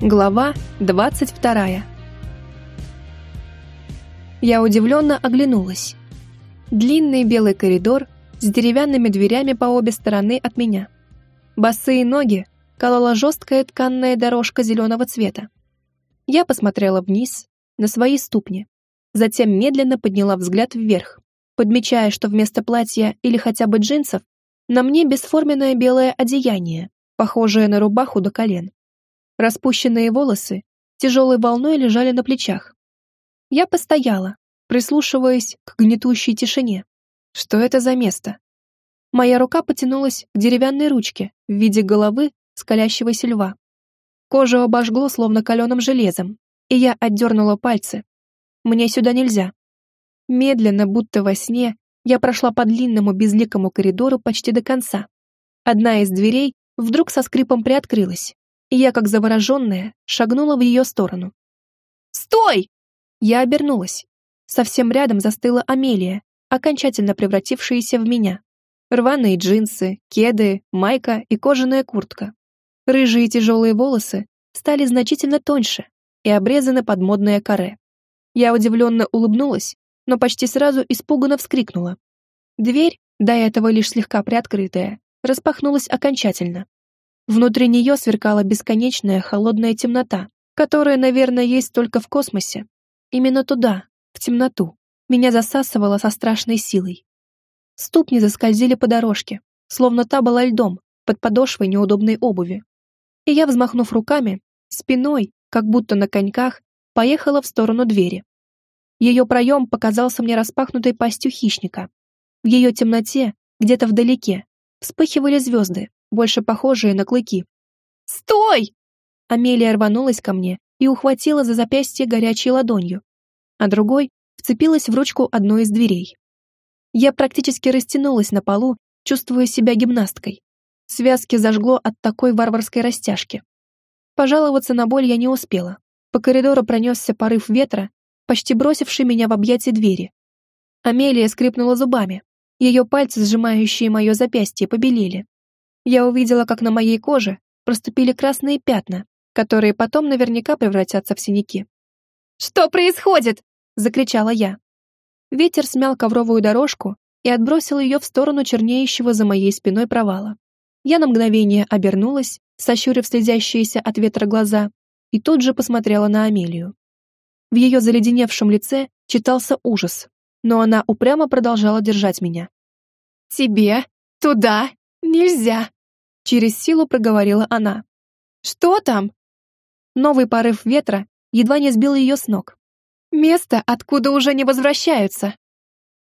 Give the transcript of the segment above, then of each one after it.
Глава 22 Я удивленно оглянулась. Длинный белый коридор с деревянными дверями по обе стороны от меня. Босые ноги колола жесткая тканная дорожка зеленого цвета. Я посмотрела вниз, на свои ступни. Затем медленно подняла взгляд вверх, подмечая, что вместо платья или хотя бы джинсов на мне бесформенное белое одеяние, похожее на рубаху до колен. Распущенные волосы тяжелой волной лежали на плечах. Я постояла, прислушиваясь к гнетущей тишине. Что это за место? Моя рука потянулась к деревянной ручке в виде головы скалящегося льва. Кожу обожгло словно каленым железом, и я отдернула пальцы. Мне сюда нельзя. Медленно, будто во сне, я прошла по длинному безликому коридору почти до конца. Одна из дверей вдруг со скрипом приоткрылась, и я, как завороженная, шагнула в ее сторону. «Стой!» Я обернулась. Совсем рядом застыла Амелия, окончательно превратившаяся в меня. Рваные джинсы, кеды, майка и кожаная куртка. Рыжие тяжелые волосы стали значительно тоньше и обрезаны под модное каре. Я удивленно улыбнулась, но почти сразу испуганно вскрикнула. Дверь, до этого лишь слегка приоткрытая, распахнулась окончательно. Внутри нее сверкала бесконечная холодная темнота, которая, наверное, есть только в космосе. Именно туда, в темноту, меня засасывало со страшной силой. Ступни заскользили по дорожке, словно та была льдом под подошвой неудобной обуви. И я, взмахнув руками, спиной, как будто на коньках, поехала в сторону двери. Ее проем показался мне распахнутой пастью хищника. В ее темноте, где-то вдалеке, вспыхивали звезды, больше похожие на клыки. «Стой!» Амелия рванулась ко мне и ухватила за запястье горячей ладонью, а другой вцепилась в ручку одной из дверей. Я практически растянулась на полу, чувствуя себя гимнасткой. Связки зажгло от такой варварской растяжки. Пожаловаться на боль я не успела. По коридору пронесся порыв ветра, почти бросивший меня в объятия двери. Амелия скрипнула зубами. Ее пальцы, сжимающие мое запястье, побелели я увидела, как на моей коже проступили красные пятна, которые потом наверняка превратятся в синяки. «Что происходит?» — закричала я. Ветер смял ковровую дорожку и отбросил ее в сторону чернеющего за моей спиной провала. Я на мгновение обернулась, сощурив слезящиеся от ветра глаза, и тут же посмотрела на Амелию. В ее заледеневшем лице читался ужас, но она упрямо продолжала держать меня. «Тебе туда нельзя!» Через силу проговорила она. «Что там?» Новый порыв ветра едва не сбил ее с ног. «Место, откуда уже не возвращаются!»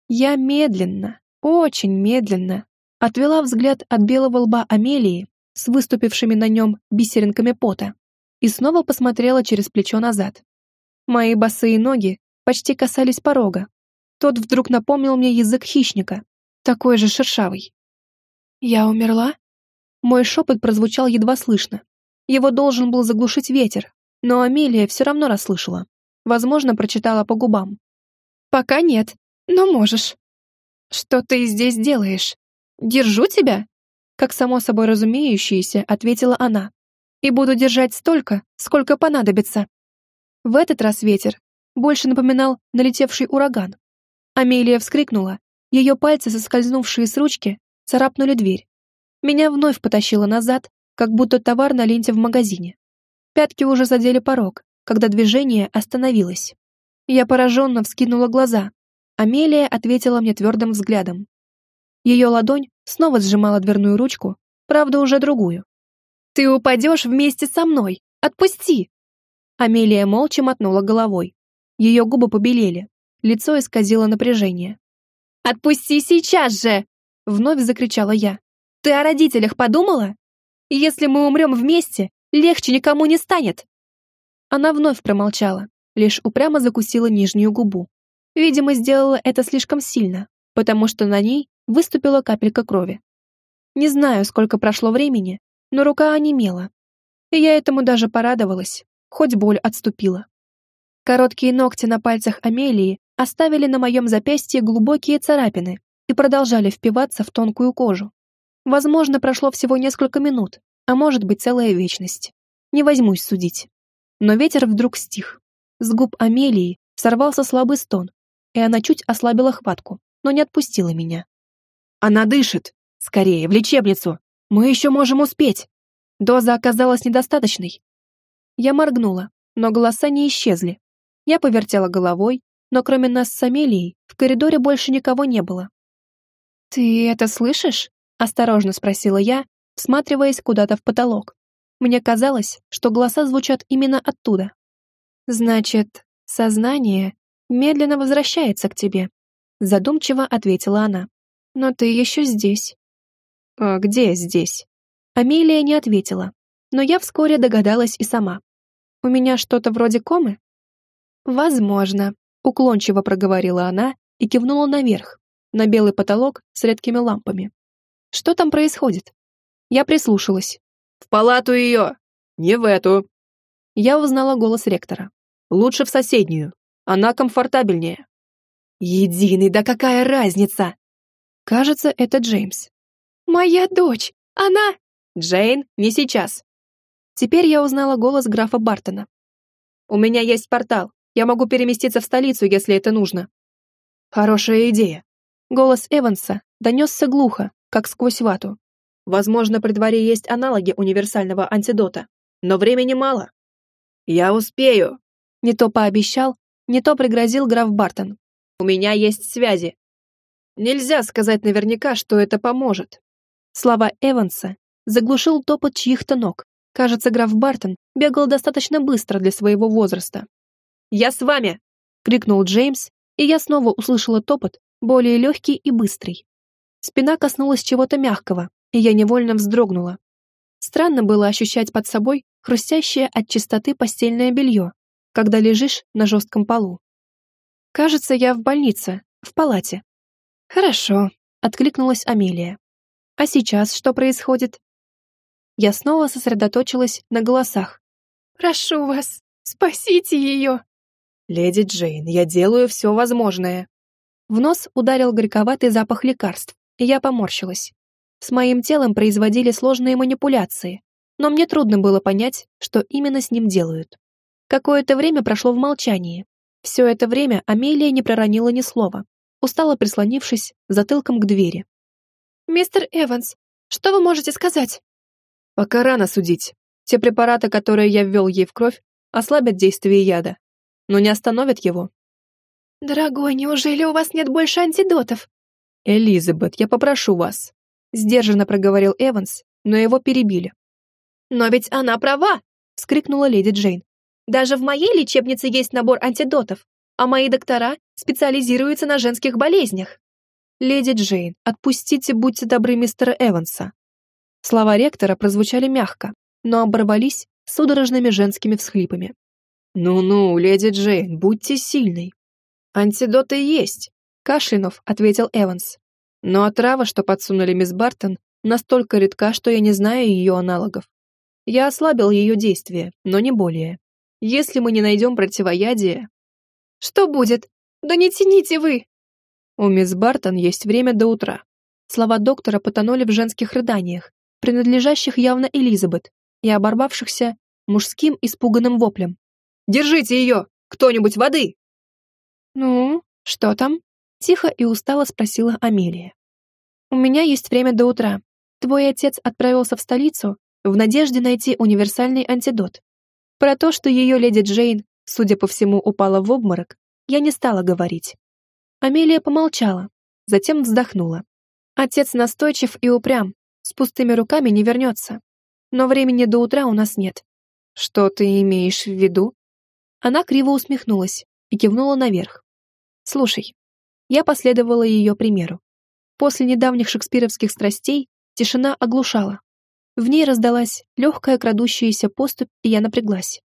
Я медленно, очень медленно отвела взгляд от белого лба Амелии с выступившими на нем бисеринками пота и снова посмотрела через плечо назад. Мои босые ноги почти касались порога. Тот вдруг напомнил мне язык хищника, такой же шершавый. «Я умерла?» Мой шепот прозвучал едва слышно. Его должен был заглушить ветер, но Амелия все равно расслышала. Возможно, прочитала по губам. «Пока нет, но можешь». «Что ты здесь делаешь? Держу тебя?» Как само собой разумеющееся, ответила она. «И буду держать столько, сколько понадобится». В этот раз ветер больше напоминал налетевший ураган. Амелия вскрикнула. Ее пальцы, соскользнувшие с ручки, царапнули дверь. Меня вновь потащило назад, как будто товар на ленте в магазине. Пятки уже задели порог, когда движение остановилось. Я пораженно вскинула глаза. Амелия ответила мне твердым взглядом. Ее ладонь снова сжимала дверную ручку, правда, уже другую. «Ты упадешь вместе со мной! Отпусти!» Амелия молча мотнула головой. Ее губы побелели, лицо исказило напряжение. «Отпусти сейчас же!» — вновь закричала я. Ты о родителях подумала? Если мы умрем вместе, легче никому не станет. Она вновь промолчала, лишь упрямо закусила нижнюю губу. Видимо, сделала это слишком сильно, потому что на ней выступила капелька крови. Не знаю, сколько прошло времени, но рука онемела. И я этому даже порадовалась, хоть боль отступила. Короткие ногти на пальцах Амелии оставили на моем запястье глубокие царапины и продолжали впиваться в тонкую кожу. Возможно, прошло всего несколько минут, а может быть целая вечность. Не возьмусь судить. Но ветер вдруг стих. С губ Амелии сорвался слабый стон, и она чуть ослабила хватку, но не отпустила меня. «Она дышит! Скорее, в лечебницу! Мы еще можем успеть!» Доза оказалась недостаточной. Я моргнула, но голоса не исчезли. Я повертела головой, но кроме нас с Амелией в коридоре больше никого не было. «Ты это слышишь?» — осторожно спросила я, всматриваясь куда-то в потолок. Мне казалось, что голоса звучат именно оттуда. «Значит, сознание медленно возвращается к тебе», — задумчиво ответила она. «Но ты еще здесь». «А где здесь?» Амелия не ответила, но я вскоре догадалась и сама. «У меня что-то вроде комы?» «Возможно», — уклончиво проговорила она и кивнула наверх, на белый потолок с редкими лампами. «Что там происходит?» Я прислушалась. «В палату ее! Не в эту!» Я узнала голос ректора. «Лучше в соседнюю. Она комфортабельнее». «Единый, да какая разница?» Кажется, это Джеймс. «Моя дочь! Она...» «Джейн, не сейчас!» Теперь я узнала голос графа Бартона. «У меня есть портал. Я могу переместиться в столицу, если это нужно». «Хорошая идея». Голос Эванса донесся глухо, как сквозь вату. Возможно, при дворе есть аналоги универсального антидота, но времени мало. Я успею. Не то пообещал, не то пригрозил граф Бартон. У меня есть связи. Нельзя сказать наверняка, что это поможет. Слова Эванса заглушил топот чьих-то ног. Кажется, граф Бартон бегал достаточно быстро для своего возраста. «Я с вами!» — крикнул Джеймс, и я снова услышала топот, более легкий и быстрый. Спина коснулась чего-то мягкого, и я невольно вздрогнула. Странно было ощущать под собой хрустящее от чистоты постельное белье, когда лежишь на жестком полу. Кажется, я в больнице, в палате. Хорошо, откликнулась Амелия. А сейчас что происходит? Я снова сосредоточилась на голосах. «Прошу вас, спасите ее!» «Леди Джейн, я делаю все возможное!» В нос ударил горьковатый запах лекарств, и я поморщилась. С моим телом производили сложные манипуляции, но мне трудно было понять, что именно с ним делают. Какое-то время прошло в молчании. Все это время Амелия не проронила ни слова, устало прислонившись затылком к двери. «Мистер Эванс, что вы можете сказать?» «Пока рано судить. Те препараты, которые я ввел ей в кровь, ослабят действие яда, но не остановят его». «Дорогой, неужели у вас нет больше антидотов?» «Элизабет, я попрошу вас, Сдержанно проговорил Эванс, но его перебили. «Но ведь она права!» — вскрикнула леди Джейн. «Даже в моей лечебнице есть набор антидотов, а мои доктора специализируются на женских болезнях». «Леди Джейн, отпустите, будьте добры, мистера Эванса». Слова ректора прозвучали мягко, но оборвались судорожными женскими всхлипами. «Ну-ну, леди Джейн, будьте сильной». «Антидоты есть», — кашлянув, ответил Эванс. Но отрава, что подсунули мисс Бартон, настолько редка, что я не знаю ее аналогов. Я ослабил ее действие, но не более. Если мы не найдем противоядие... Что будет? Да не тяните вы! У мисс Бартон есть время до утра. Слова доктора потонули в женских рыданиях, принадлежащих явно Элизабет и оборвавшихся мужским испуганным воплем. «Держите ее! Кто-нибудь воды!» «Ну, что там?» Тихо и устало спросила Амелия. «У меня есть время до утра. Твой отец отправился в столицу в надежде найти универсальный антидот. Про то, что ее леди Джейн, судя по всему, упала в обморок, я не стала говорить. Амелия помолчала, затем вздохнула. Отец настойчив и упрям, с пустыми руками не вернется. Но времени до утра у нас нет. Что ты имеешь в виду? Она криво усмехнулась и кивнула наверх. Слушай, я последовала ее примеру. После недавних шекспировских страстей тишина оглушала. В ней раздалась легкая крадущаяся поступь, и я напряглась.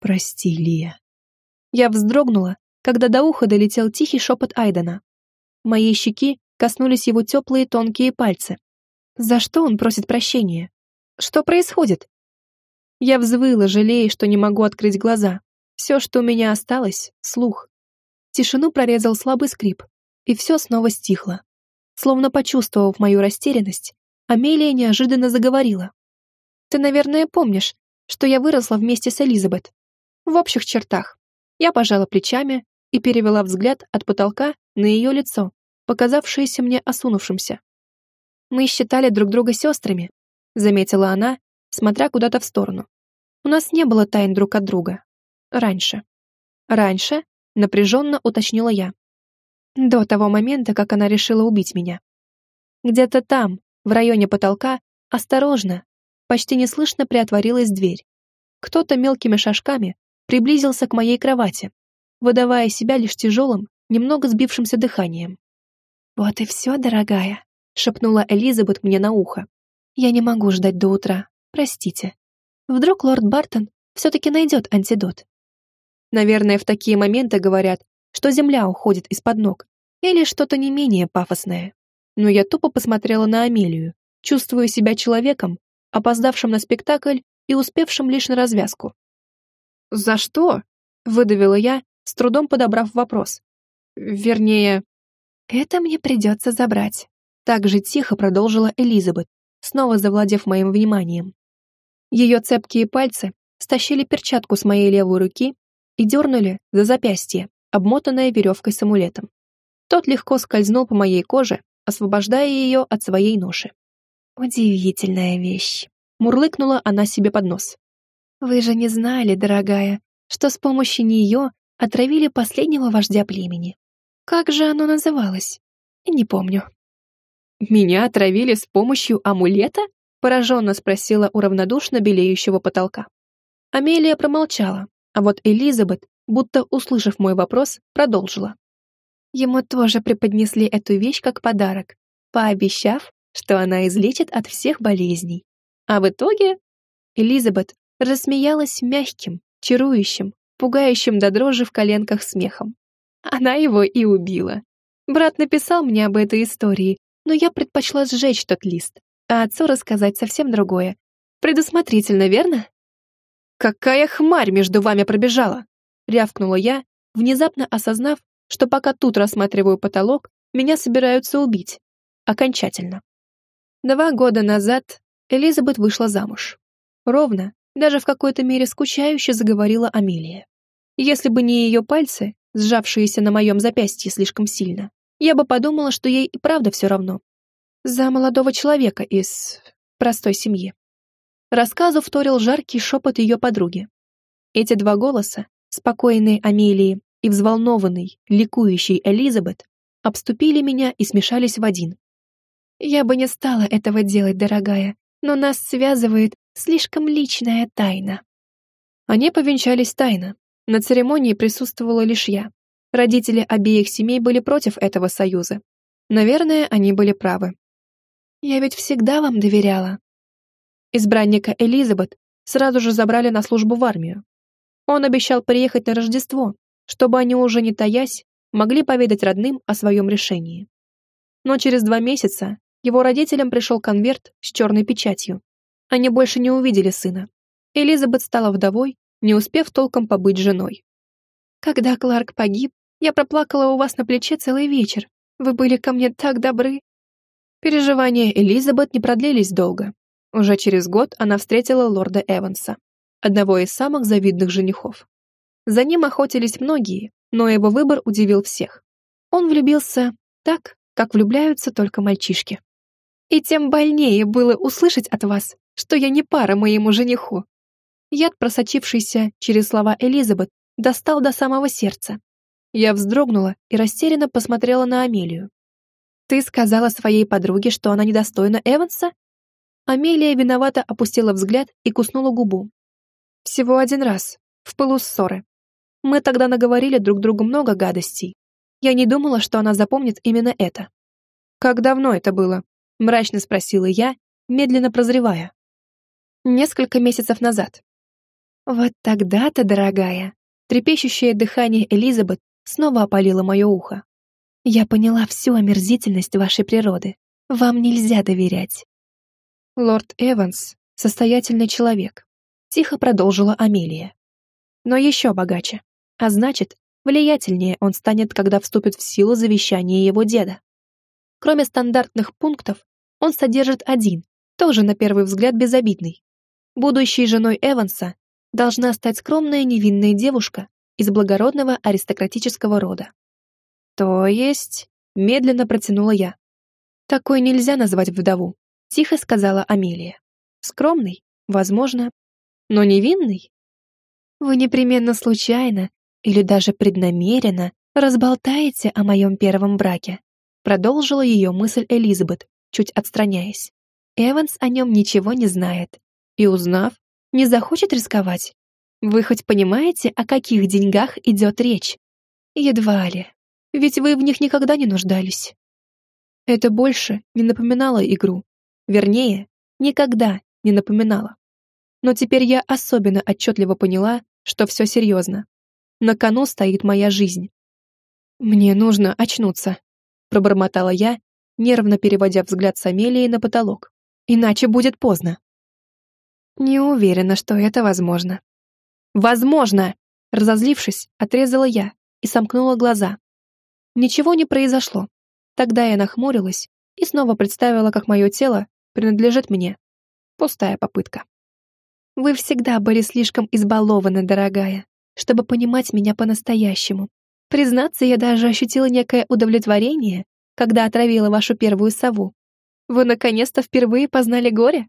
«Прости, Лия». Я вздрогнула, когда до уха долетел тихий шепот Айдена. Моей щеки коснулись его теплые тонкие пальцы. За что он просит прощения? Что происходит? Я взвыла, жалея, что не могу открыть глаза. Все, что у меня осталось — слух. Тишину прорезал слабый скрип, и все снова стихло. Словно почувствовав мою растерянность, Амелия неожиданно заговорила. «Ты, наверное, помнишь, что я выросла вместе с Элизабет. В общих чертах. Я пожала плечами и перевела взгляд от потолка на ее лицо, показавшееся мне осунувшимся. «Мы считали друг друга сестрами», — заметила она, смотря куда-то в сторону. «У нас не было тайн друг от друга. Раньше». «Раньше?» — напряженно уточнила я. До того момента, как она решила убить меня. Где-то там, в районе потолка, осторожно, почти неслышно приотворилась дверь. Кто-то мелкими шажками приблизился к моей кровати, выдавая себя лишь тяжелым, немного сбившимся дыханием. «Вот и все, дорогая», — шепнула Элизабет мне на ухо. «Я не могу ждать до утра, простите. Вдруг лорд Бартон все-таки найдет антидот?» Наверное, в такие моменты говорят, что земля уходит из-под ног, или что-то не менее пафосное. Но я тупо посмотрела на Амелию, чувствуя себя человеком, опоздавшим на спектакль и успевшим лишь на развязку. «За что?» — выдавила я, с трудом подобрав вопрос. «Вернее...» «Это мне придется забрать», — так же тихо продолжила Элизабет, снова завладев моим вниманием. Ее цепкие пальцы стащили перчатку с моей левой руки и дернули за запястье, обмотанное веревкой с амулетом. Тот легко скользнул по моей коже, освобождая ее от своей ноши. «Удивительная вещь», — мурлыкнула она себе под нос. «Вы же не знали, дорогая, что с помощью нее отравили последнего вождя племени. Как же оно называлось? Не помню». «Меня отравили с помощью амулета?» — пораженно спросила у равнодушно белеющего потолка. Амелия промолчала, а вот Элизабет, будто услышав мой вопрос, продолжила. Ему тоже преподнесли эту вещь как подарок, пообещав, что она излечит от всех болезней. А в итоге Элизабет рассмеялась мягким, чарующим, пугающим до дрожи в коленках смехом. Она его и убила. Брат написал мне об этой истории, но я предпочла сжечь тот лист, а отцу рассказать совсем другое. Предусмотрительно, верно? «Какая хмарь между вами пробежала!» — рявкнула я, внезапно осознав, что пока тут рассматриваю потолок, меня собираются убить. Окончательно. Два года назад Элизабет вышла замуж. Ровно, даже в какой-то мере скучающе заговорила Амелия. Если бы не ее пальцы, сжавшиеся на моем запястье слишком сильно, я бы подумала, что ей и правда все равно. За молодого человека из простой семьи. Рассказу вторил жаркий шепот ее подруги. Эти два голоса, спокойные Амелии и взволнованный, ликующий Элизабет обступили меня и смешались в один. «Я бы не стала этого делать, дорогая, но нас связывает слишком личная тайна». Они повенчались тайно. На церемонии присутствовала лишь я. Родители обеих семей были против этого союза. Наверное, они были правы. «Я ведь всегда вам доверяла». Избранника Элизабет сразу же забрали на службу в армию. Он обещал приехать на Рождество, чтобы они уже не таясь могли поведать родным о своем решении. Но через два месяца его родителям пришел конверт с черной печатью. Они больше не увидели сына. Элизабет стала вдовой, не успев толком побыть женой. «Когда Кларк погиб, я проплакала у вас на плече целый вечер. Вы были ко мне так добры». Переживания Элизабет не продлились долго. Уже через год она встретила лорда Эванса, одного из самых завидных женихов. За ним охотились многие, но его выбор удивил всех. Он влюбился так, как влюбляются только мальчишки. И тем больнее было услышать от вас, что я не пара моему жениху. Яд, просочившийся через слова Элизабет, достал до самого сердца. Я вздрогнула и растерянно посмотрела на Амелию. «Ты сказала своей подруге, что она недостойна Эванса?» Амелия виновато опустила взгляд и куснула губу. «Всего один раз, в пылу ссоры. Мы тогда наговорили друг другу много гадостей. Я не думала, что она запомнит именно это. «Как давно это было?» — мрачно спросила я, медленно прозревая. «Несколько месяцев назад». «Вот тогда-то, дорогая!» Трепещущее дыхание Элизабет снова опалило мое ухо. «Я поняла всю омерзительность вашей природы. Вам нельзя доверять». «Лорд Эванс — состоятельный человек», — тихо продолжила Амелия. «Но еще богаче. А значит, влиятельнее он станет, когда вступит в силу завещание его деда. Кроме стандартных пунктов, он содержит один, тоже на первый взгляд безобидный. Будущей женой Эванса должна стать скромная невинная девушка из благородного аристократического рода. То есть, медленно протянула я. Такой нельзя назвать вдову, тихо сказала Амелия. Скромный, возможно, но невинный. Вы непременно случайно или даже преднамеренно разболтаете о моем первом браке, продолжила ее мысль Элизабет, чуть отстраняясь. Эванс о нем ничего не знает. И узнав, не захочет рисковать. Вы хоть понимаете, о каких деньгах идет речь? Едва ли. Ведь вы в них никогда не нуждались. Это больше не напоминало игру. Вернее, никогда не напоминало. Но теперь я особенно отчетливо поняла, что все серьезно. На кону стоит моя жизнь. «Мне нужно очнуться», — пробормотала я, нервно переводя взгляд с Амелии на потолок. «Иначе будет поздно». Не уверена, что это возможно. «Возможно!» Разозлившись, отрезала я и сомкнула глаза. Ничего не произошло. Тогда я нахмурилась и снова представила, как мое тело принадлежит мне. Пустая попытка. Вы всегда были слишком избалованы, дорогая, чтобы понимать меня по-настоящему. Признаться, я даже ощутила некое удовлетворение, когда отравила вашу первую сову. Вы наконец-то впервые познали горе?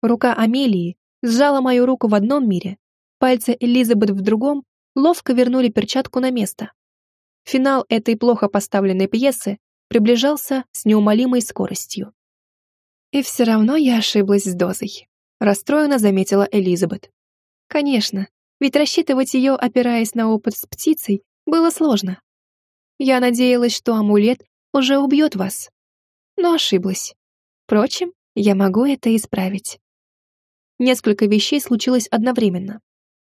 Рука Амелии сжала мою руку в одном мире, пальцы Элизабет в другом ловко вернули перчатку на место. Финал этой плохо поставленной пьесы приближался с неумолимой скоростью. И все равно я ошиблась с дозой. Расстроенно заметила Элизабет. Конечно, ведь рассчитывать ее, опираясь на опыт с птицей, было сложно. Я надеялась, что амулет уже убьет вас. Но ошиблась. Впрочем, я могу это исправить. Несколько вещей случилось одновременно.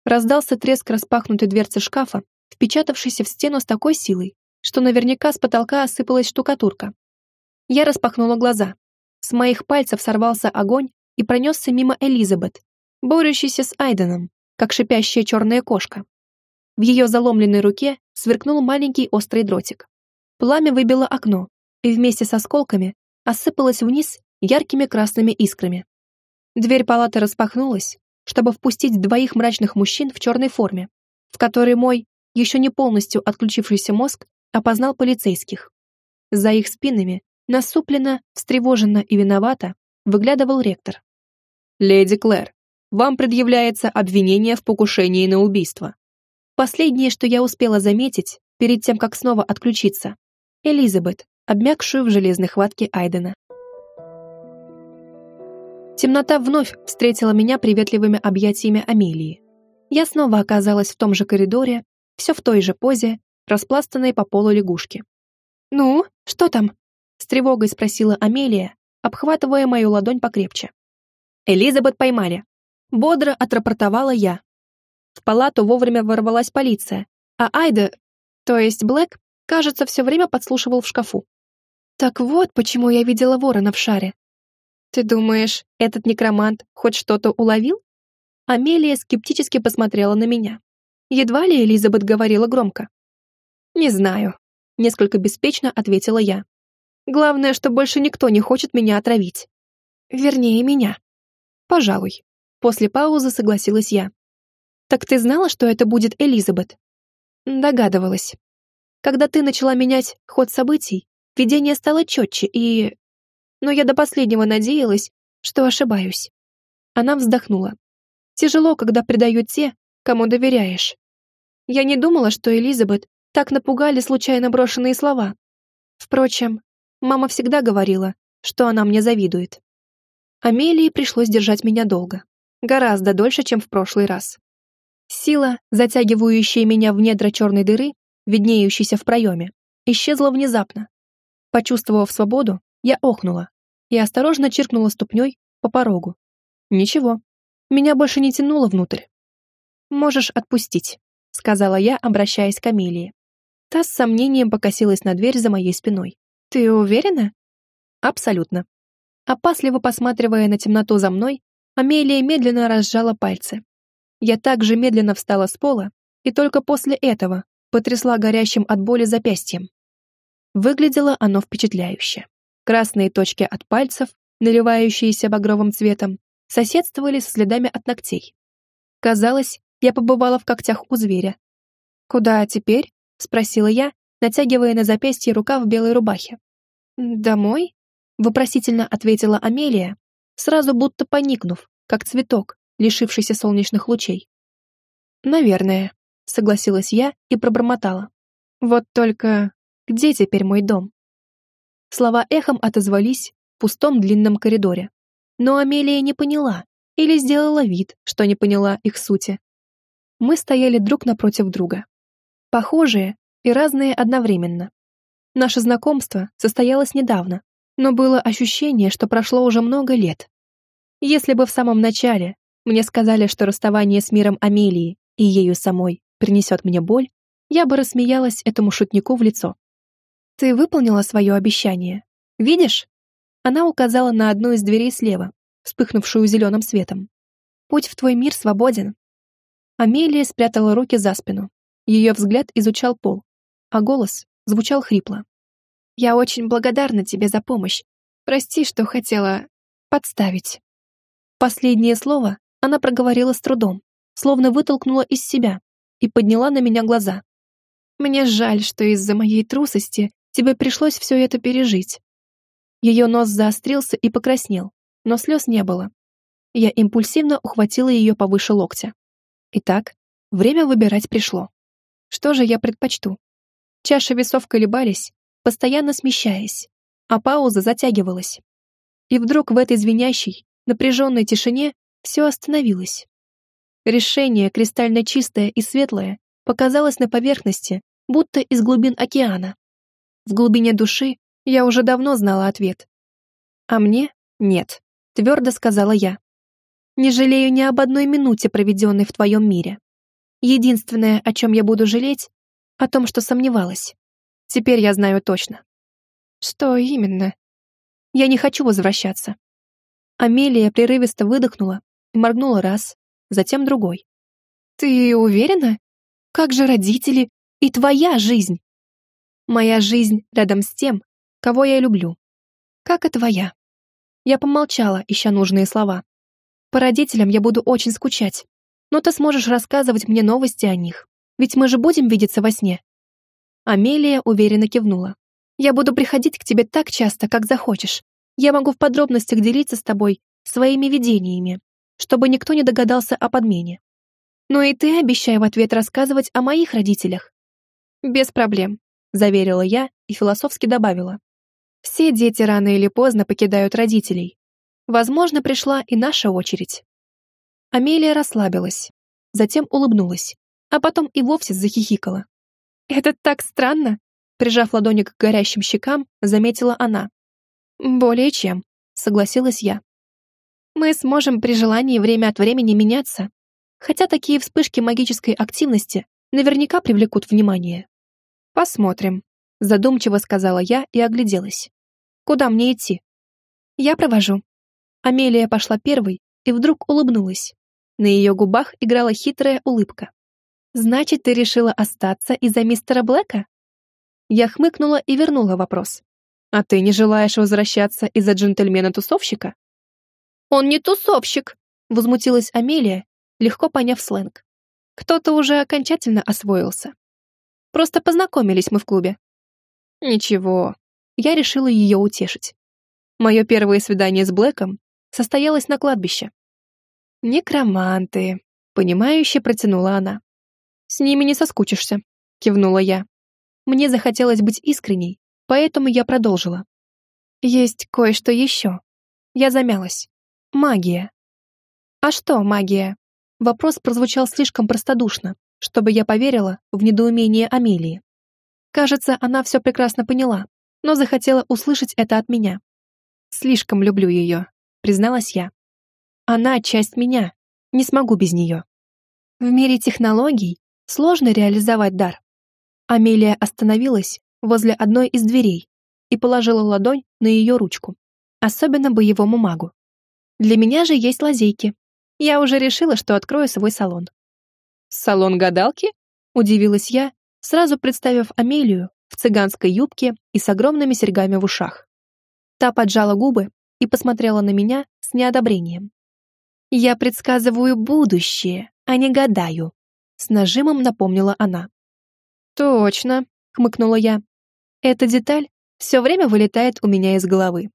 Раздался треск распахнутой дверцы шкафа, впечатавшийся в стену с такой силой, что наверняка с потолка осыпалась штукатурка. Я распахнула глаза. С моих пальцев сорвался огонь и пронесся мимо Элизабет, борющейся с Айденом, как шипящая черная кошка. В ее заломленной руке сверкнул маленький острый дротик. Пламя выбило окно и вместе с осколками осыпалось вниз яркими красными искрами. Дверь палаты распахнулась, чтобы впустить двоих мрачных мужчин в черной форме, в которой мой, еще не полностью отключившийся мозг, опознал полицейских. За их спинами, насупленно, встревоженно и виновато, выглядывал ректор. «Леди Клэр, вам предъявляется обвинение в покушении на убийство». Последнее, что я успела заметить, перед тем, как снова отключиться, Элизабет, обмякшую в железной хватке Айдена. Темнота вновь встретила меня приветливыми объятиями Амелии. Я снова оказалась в том же коридоре, все в той же позе, распластанной по полу лягушки. «Ну, что там?» — с тревогой спросила Амелия, обхватывая мою ладонь покрепче. «Элизабет поймали». Бодро отрапортовала я. В палату вовремя ворвалась полиция, а Айда, то есть Блэк, кажется, все время подслушивал в шкафу. Так вот, почему я видела ворона в шаре. «Ты думаешь, этот некромант хоть что-то уловил?» Амелия скептически посмотрела на меня. Едва ли Элизабет говорила громко. «Не знаю», — несколько беспечно ответила я. «Главное, что больше никто не хочет меня отравить. Вернее, меня. Пожалуй». После паузы согласилась я. «Так ты знала, что это будет Элизабет?» Догадывалась. Когда ты начала менять ход событий, видение стало четче и но я до последнего надеялась, что ошибаюсь. Она вздохнула. Тяжело, когда предают те, кому доверяешь. Я не думала, что Элизабет так напугали случайно брошенные слова. Впрочем, мама всегда говорила, что она мне завидует. Амелии пришлось держать меня долго. Гораздо дольше, чем в прошлый раз. Сила, затягивающая меня в недра черной дыры, виднеющейся в проеме, исчезла внезапно. Почувствовав свободу, я охнула и осторожно чиркнула ступней по порогу. Ничего, меня больше не тянуло внутрь. «Можешь отпустить», — сказала я, обращаясь к Амелии. Та с сомнением покосилась на дверь за моей спиной. «Ты уверена?» «Абсолютно». Опасливо посматривая на темноту за мной, Амелия медленно разжала пальцы. Я также медленно встала с пола и только после этого потрясла горящим от боли запястьем. Выглядело оно впечатляюще. Красные точки от пальцев, наливающиеся багровым цветом, соседствовали со следами от ногтей. Казалось, я побывала в когтях у зверя. «Куда теперь?» — спросила я, натягивая на запястье рукав белой рубахи. «Домой?» — вопросительно ответила Амелия, сразу будто поникнув, как цветок, лишившийся солнечных лучей. «Наверное», — согласилась я и пробормотала. «Вот только где теперь мой дом?» Слова эхом отозвались в пустом длинном коридоре. Но Амелия не поняла или сделала вид, что не поняла их сути. Мы стояли друг напротив друга. Похожие и разные одновременно. Наше знакомство состоялось недавно, но было ощущение, что прошло уже много лет. Если бы в самом начале мне сказали, что расставание с миром Амелии и ею самой принесет мне боль, я бы рассмеялась этому шутнику в лицо. «Ты выполнила свое обещание. Видишь?» Она указала на одну из дверей слева, вспыхнувшую зеленым светом. «Путь в твой мир свободен». Амелия спрятала руки за спину. Ее взгляд изучал пол, а голос звучал хрипло. «Я очень благодарна тебе за помощь. Прости, что хотела подставить». Последнее слово она проговорила с трудом, словно вытолкнула из себя и подняла на меня глаза. «Мне жаль, что из-за моей трусости тебе пришлось все это пережить». Ее нос заострился и покраснел, но слез не было. Я импульсивно ухватила ее повыше локтя. Итак, время выбирать пришло. Что же я предпочту? Чаши весов колебались, постоянно смещаясь, а пауза затягивалась. И вдруг в этой звенящей, напряженной тишине все остановилось. Решение, кристально чистое и светлое, показалось на поверхности, будто из глубин океана. В глубине души я уже давно знала ответ. А мне нет, твердо сказала я. Не жалею ни об одной минуте, проведенной в твоем мире. Единственное, о чем я буду жалеть, о том, что сомневалась. Теперь я знаю точно. Что именно? Я не хочу возвращаться. Амелия прерывисто выдохнула и моргнула раз, затем другой. Ты уверена? Как же родители и твоя жизнь? Моя жизнь рядом с тем, кого я люблю. Как и твоя. Я помолчала, ища нужные слова. По родителям я буду очень скучать, но ты сможешь рассказывать мне новости о них. Ведь мы же будем видеться во сне». Амелия уверенно кивнула. «Я буду приходить к тебе так часто, как захочешь. Я могу в подробностях делиться с тобой своими видениями, чтобы никто не догадался о подмене. Но и ты обещай в ответ рассказывать о моих родителях». «Без проблем», — заверила я и философски добавила. «Все дети рано или поздно покидают родителей. Возможно, пришла и наша очередь». Амелия расслабилась, затем улыбнулась а потом и вовсе захихикала. «Это так странно!» Прижав ладони к горящим щекам, заметила она. «Более чем», — согласилась я. «Мы сможем при желании время от времени меняться, хотя такие вспышки магической активности наверняка привлекут внимание». «Посмотрим», — задумчиво сказала я и огляделась. «Куда мне идти?» «Я провожу». Амелия пошла первой и вдруг улыбнулась. На ее губах играла хитрая улыбка. «Значит, ты решила остаться из-за мистера Блэка?» Я хмыкнула и вернула вопрос. «А ты не желаешь возвращаться из-за джентльмена-тусовщика?» «Он не тусовщик!» — возмутилась Амелия, легко поняв сленг. Кто-то уже окончательно освоился. Просто познакомились мы в клубе. Ничего, я решила ее утешить. Мое первое свидание с Блэком состоялось на кладбище. «Некроманты», — понимающе протянула она. «С ними не соскучишься», — кивнула я. Мне захотелось быть искренней, поэтому я продолжила. «Есть кое-что еще». Я замялась. «Магия». «А что магия?» Вопрос прозвучал слишком простодушно, чтобы я поверила в недоумение Амелии. Кажется, она все прекрасно поняла, но захотела услышать это от меня. «Слишком люблю ее», — призналась я. «Она часть меня, не смогу без нее». В мире технологий Сложно реализовать дар. Амелия остановилась возле одной из дверей и положила ладонь на ее ручку, особенно боевому магу. Для меня же есть лазейки. Я уже решила, что открою свой салон. «Салон гадалки?» — удивилась я, сразу представив Амелию в цыганской юбке и с огромными серьгами в ушах. Та поджала губы и посмотрела на меня с неодобрением. «Я предсказываю будущее, а не гадаю», — с нажимом напомнила она. «Точно», — хмыкнула я. «Эта деталь все время вылетает у меня из головы».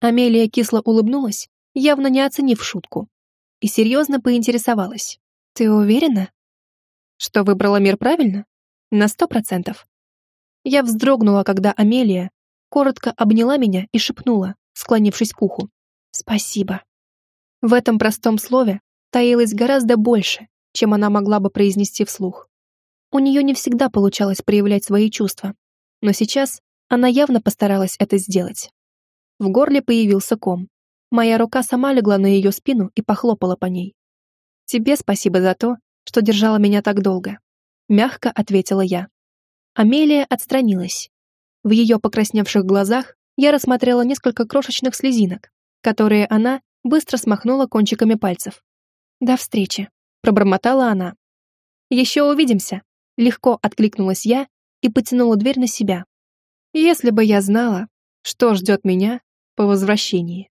Амелия кисло улыбнулась, явно не оценив шутку, и серьезно поинтересовалась. «Ты уверена?» «Что выбрала мир правильно?» «На сто процентов». Я вздрогнула, когда Амелия коротко обняла меня и шепнула, склонившись к уху. «Спасибо». В этом простом слове таилось гораздо больше, чем она могла бы произнести вслух. У нее не всегда получалось проявлять свои чувства, но сейчас она явно постаралась это сделать. В горле появился ком. Моя рука сама легла на ее спину и похлопала по ней. «Тебе спасибо за то, что держала меня так долго», — мягко ответила я. Амелия отстранилась. В ее покрасневших глазах я рассмотрела несколько крошечных слезинок, которые она быстро смахнула кончиками пальцев. «До встречи», — пробормотала она. «Еще увидимся», — легко откликнулась я и потянула дверь на себя. Если бы я знала, что ждет меня по возвращении.